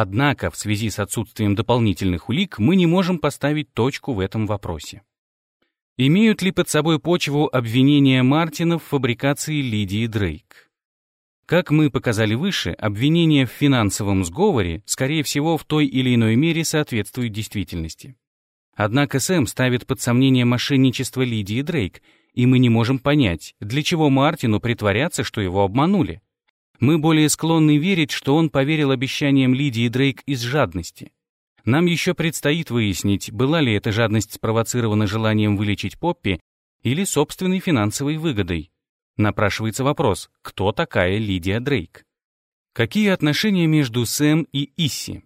Однако, в связи с отсутствием дополнительных улик, мы не можем поставить точку в этом вопросе. Имеют ли под собой почву обвинения Мартина в фабрикации Лидии Дрейк? Как мы показали выше, обвинение в финансовом сговоре, скорее всего, в той или иной мере соответствует действительности. Однако Сэм ставит под сомнение мошенничество Лидии Дрейк, и мы не можем понять, для чего Мартину притворяться, что его обманули. Мы более склонны верить, что он поверил обещаниям Лидии Дрейк из жадности. Нам еще предстоит выяснить, была ли эта жадность спровоцирована желанием вылечить Поппи или собственной финансовой выгодой. Напрашивается вопрос, кто такая Лидия Дрейк? Какие отношения между Сэм и Исси?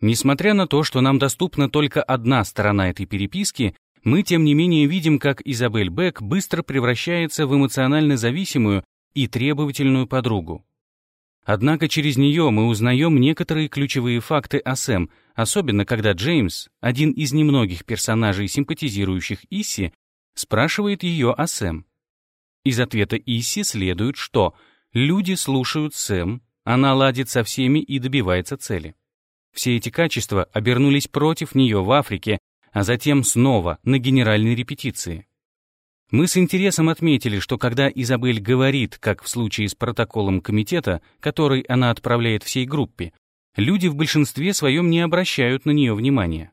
Несмотря на то, что нам доступна только одна сторона этой переписки, мы тем не менее видим, как Изабель Бек быстро превращается в эмоционально зависимую и требовательную подругу. Однако через нее мы узнаем некоторые ключевые факты о Сэм, особенно когда Джеймс, один из немногих персонажей, симпатизирующих Исси, спрашивает ее о Сэм. Из ответа Исси следует, что люди слушают Сэм, она ладит со всеми и добивается цели. Все эти качества обернулись против нее в Африке, а затем снова на генеральной репетиции. Мы с интересом отметили, что когда Изабель говорит, как в случае с протоколом комитета, который она отправляет всей группе, люди в большинстве своем не обращают на нее внимания.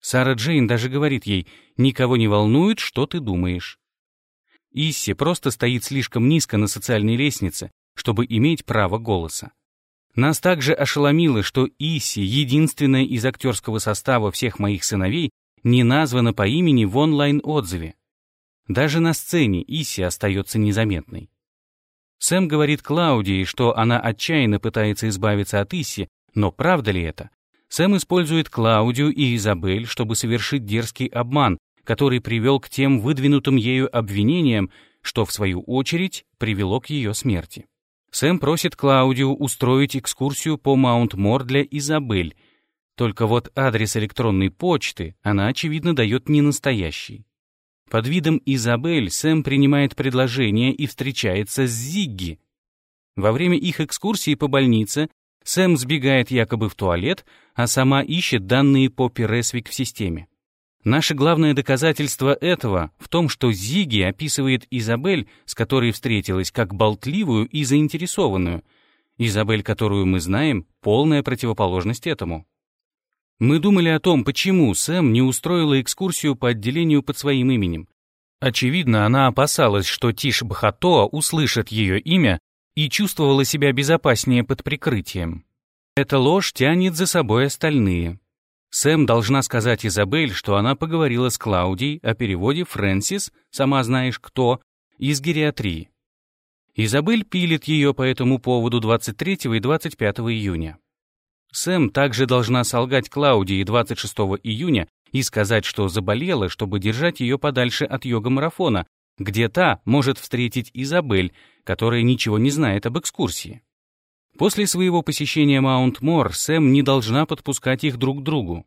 Сара Джейн даже говорит ей «никого не волнует, что ты думаешь». Исси просто стоит слишком низко на социальной лестнице, чтобы иметь право голоса. Нас также ошеломило, что Иси, единственная из актерского состава всех моих сыновей, не названа по имени в онлайн-отзыве. Даже на сцене Иси остается незаметной. Сэм говорит Клаудии, что она отчаянно пытается избавиться от Иси, но правда ли это? Сэм использует Клаудию и Изабель, чтобы совершить дерзкий обман, который привел к тем выдвинутым ею обвинениям, что, в свою очередь, привело к ее смерти. Сэм просит Клаудию устроить экскурсию по Маунт-Мор для Изабель, только вот адрес электронной почты она, очевидно, дает не настоящий. Под видом Изабель Сэм принимает предложение и встречается с Зигги. Во время их экскурсии по больнице Сэм сбегает якобы в туалет, а сама ищет данные по Пересвик в системе. Наше главное доказательство этого в том, что Зиги описывает Изабель, с которой встретилась, как болтливую и заинтересованную. Изабель, которую мы знаем, полная противоположность этому. Мы думали о том, почему Сэм не устроила экскурсию по отделению под своим именем. Очевидно, она опасалась, что Тиш Бхатоа услышит ее имя и чувствовала себя безопаснее под прикрытием. Эта ложь тянет за собой остальные. Сэм должна сказать Изабель, что она поговорила с Клаудией о переводе Фрэнсис, сама знаешь кто, из гериатрии. Изабель пилит ее по этому поводу 23 и 25 июня. Сэм также должна солгать Клаудии 26 июня и сказать, что заболела, чтобы держать ее подальше от йога-марафона, где та может встретить Изабель, которая ничего не знает об экскурсии. После своего посещения Маунт-Мор Сэм не должна подпускать их друг к другу.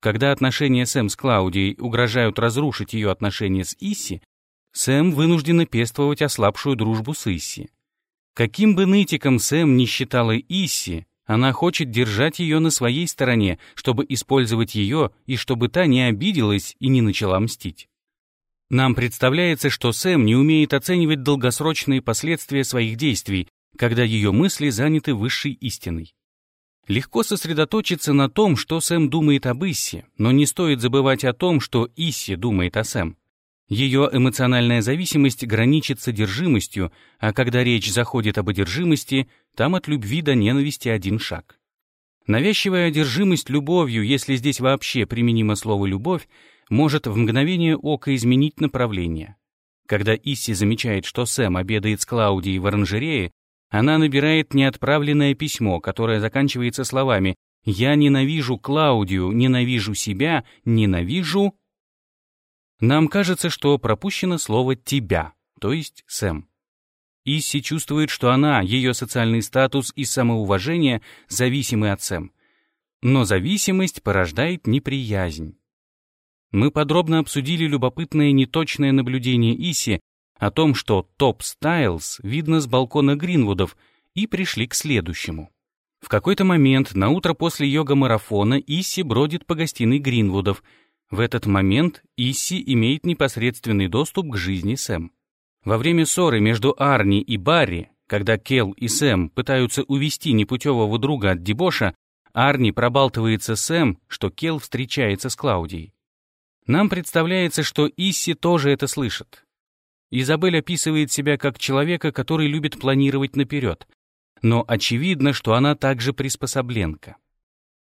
Когда отношения Сэм с Клаудией угрожают разрушить ее отношения с Исси, Сэм вынуждена пестовать ослабшую дружбу с Исси. Каким бы нытиком Сэм не считала Исси, она хочет держать ее на своей стороне, чтобы использовать ее и чтобы та не обиделась и не начала мстить. Нам представляется, что Сэм не умеет оценивать долгосрочные последствия своих действий когда ее мысли заняты высшей истиной. Легко сосредоточиться на том, что Сэм думает об Иссе, но не стоит забывать о том, что Исси думает о Сэм. Ее эмоциональная зависимость граничит с одержимостью, а когда речь заходит об одержимости, там от любви до ненависти один шаг. Навязчивая одержимость любовью, если здесь вообще применимо слово «любовь», может в мгновение ока изменить направление. Когда Исси замечает, что Сэм обедает с Клаудией в оранжерее, она набирает неотправленное письмо, которое заканчивается словами «Я ненавижу Клаудию, ненавижу себя, ненавижу...» Нам кажется, что пропущено слово «тебя», то есть «Сэм». Исси чувствует, что она, ее социальный статус и самоуважение зависимы от Сэм. Но зависимость порождает неприязнь. Мы подробно обсудили любопытное неточное наблюдение Иси о том, что топ Стайлз видно с балкона Гринвудов, и пришли к следующему. В какой-то момент на утро после йога-марафона Исси бродит по гостиной Гринвудов. В этот момент Исси имеет непосредственный доступ к жизни Сэм. Во время ссоры между Арни и Барри, когда Кел и Сэм пытаются увести непутевого друга от дебоша, Арни пробалтывается Сэм, что Кел встречается с Клаудией. Нам представляется, что Исси тоже это слышит. Изабель описывает себя как человека, который любит планировать наперед. Но очевидно, что она также приспособленка.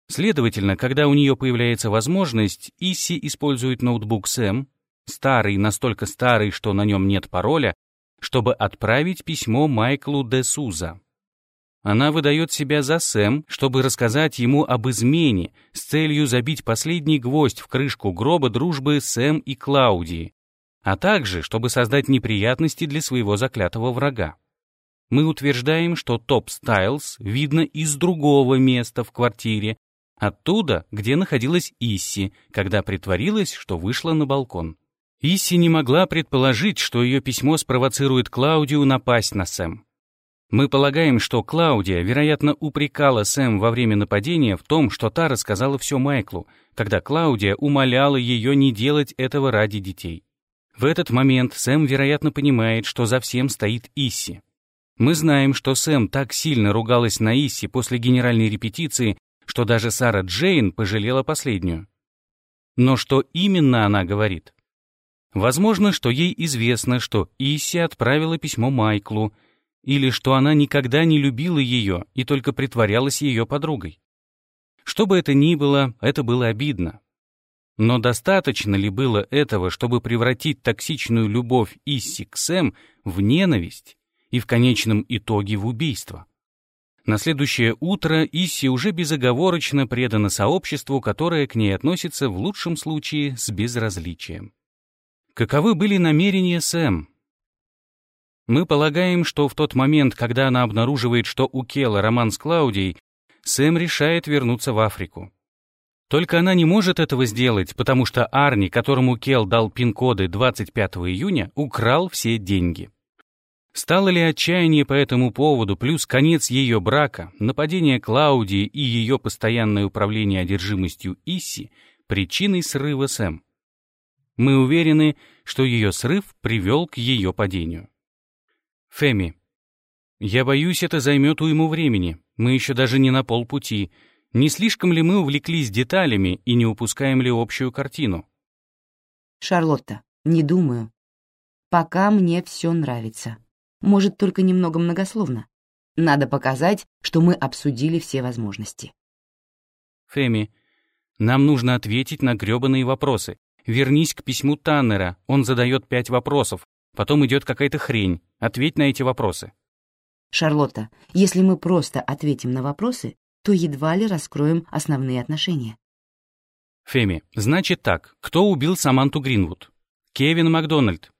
Следовательно, когда у нее появляется возможность, Исси использует ноутбук Сэм, старый, настолько старый, что на нем нет пароля, чтобы отправить письмо Майклу де Суза. она выдает себя за Сэм, чтобы рассказать ему об измене с целью забить последний гвоздь в крышку гроба дружбы Сэм и Клаудии, а также чтобы создать неприятности для своего заклятого врага. Мы утверждаем, что Топ Стайлз видно из другого места в квартире, оттуда, где находилась Исси, когда притворилась, что вышла на балкон. Исси не могла предположить, что ее письмо спровоцирует Клаудию напасть на Сэм. Мы полагаем, что Клаудия, вероятно, упрекала Сэм во время нападения в том, что та рассказала все Майклу, когда Клаудия умоляла ее не делать этого ради детей. В этот момент Сэм, вероятно, понимает, что за всем стоит Исси. Мы знаем, что Сэм так сильно ругалась на Исси после генеральной репетиции, что даже Сара Джейн пожалела последнюю. Но что именно она говорит? Возможно, что ей известно, что Исси отправила письмо Майклу, или что она никогда не любила ее и только притворялась ее подругой. Что бы это ни было, это было обидно. Но достаточно ли было этого, чтобы превратить токсичную любовь Исси к Сэм в ненависть и в конечном итоге в убийство? На следующее утро Исси уже безоговорочно предана сообществу, которое к ней относится в лучшем случае с безразличием. Каковы были намерения Сэм? Мы полагаем, что в тот момент, когда она обнаруживает, что у Кела роман с Клаудией, Сэм решает вернуться в Африку. Только она не может этого сделать, потому что Арни, которому Кел дал пин-коды 25 июня, украл все деньги. Стало ли отчаяние по этому поводу, плюс конец ее брака, нападение Клаудии и ее постоянное управление одержимостью Исси причиной срыва Сэм? Мы уверены, что ее срыв привел к ее падению. Феми. Я боюсь, это займет уйму времени. Мы еще даже не на полпути. Не слишком ли мы увлеклись деталями и не упускаем ли общую картину? Шарлотта, не думаю. Пока мне все нравится. Может, только немного многословно. Надо показать, что мы обсудили все возможности. Феми, нам нужно ответить на грёбаные вопросы. Вернись к письму Таннера. Он задает пять вопросов. Потом идет какая-то хрень. Ответь на эти вопросы. Шарлотта, если мы просто ответим на вопросы, то едва ли раскроем основные отношения. Феми, значит так, кто убил Саманту Гринвуд? Кевин Макдональд.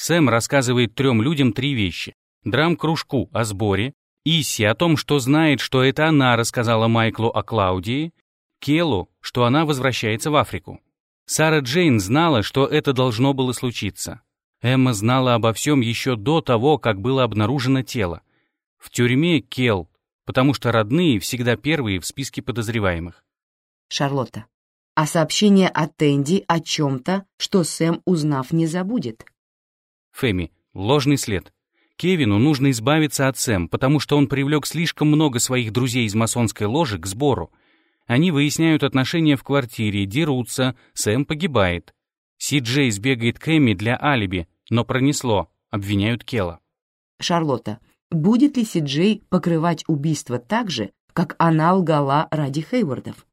Сэм рассказывает трем людям три вещи. Драм-кружку о сборе, Исси о том, что знает, что это она рассказала Майклу о Клаудии, Келу, что она возвращается в Африку. Сара Джейн знала, что это должно было случиться. Эмма знала обо всем еще до того, как было обнаружено тело. В тюрьме Кел, потому что родные всегда первые в списке подозреваемых. Шарлотта. А сообщение от Энди о чем-то, что Сэм, узнав, не забудет. Фэми. Ложный след. Кевину нужно избавиться от Сэм, потому что он привлек слишком много своих друзей из масонской ложи к сбору. Они выясняют отношения в квартире, дерутся, Сэм погибает. Си-Джей сбегает к Эмми для алиби, но пронесло, обвиняют Кела. Шарлотта, будет ли Си-Джей покрывать убийство так же, как она лгала ради Хейвардов?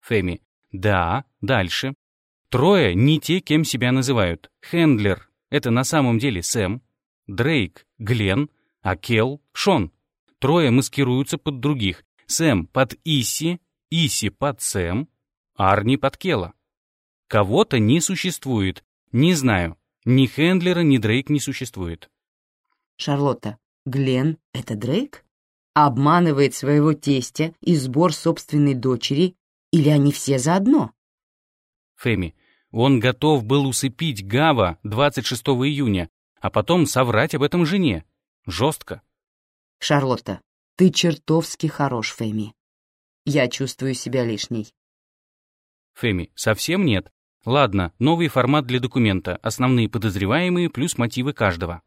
Фэми, да, дальше. Трое не те, кем себя называют. Хендлер — это на самом деле Сэм, Дрейк — Глен, а Кел — Шон. Трое маскируются под других. Сэм под Исси, Исси под Сэм, Арни под Кела. Кого-то не существует. Не знаю. Ни Хендлера, ни Дрейк не существует. Шарлотта, Глен — это Дрейк? Обманывает своего тестя и сбор собственной дочери, или они все заодно? Фэми, он готов был усыпить Гава 26 июня, а потом соврать об этом жене. Жестко. Шарлотта, ты чертовски хорош, Фэми. Я чувствую себя лишней. Фэми, совсем нет. Ладно, новый формат для документа, основные подозреваемые плюс мотивы каждого.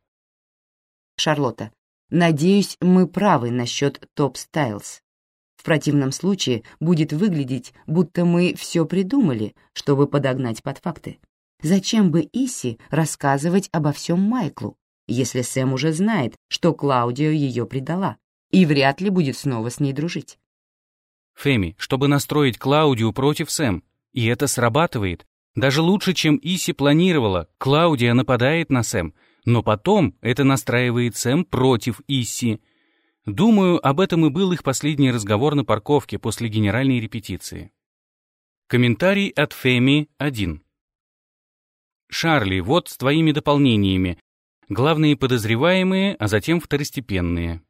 Шарлотта, надеюсь, мы правы насчет Топ Стайлз. В противном случае будет выглядеть, будто мы все придумали, чтобы подогнать под факты. Зачем бы Иси рассказывать обо всем Майклу, если Сэм уже знает, что Клаудио ее предала, и вряд ли будет снова с ней дружить? Фэми, чтобы настроить Клаудию против Сэм, и это срабатывает, даже лучше, чем Иси планировала, Клаудия нападает на Сэм, но потом это настраивает Сэм против Иси. Думаю, об этом и был их последний разговор на парковке после генеральной репетиции. Комментарий от Феми 1. Шарли, вот с твоими дополнениями. Главные подозреваемые, а затем второстепенные.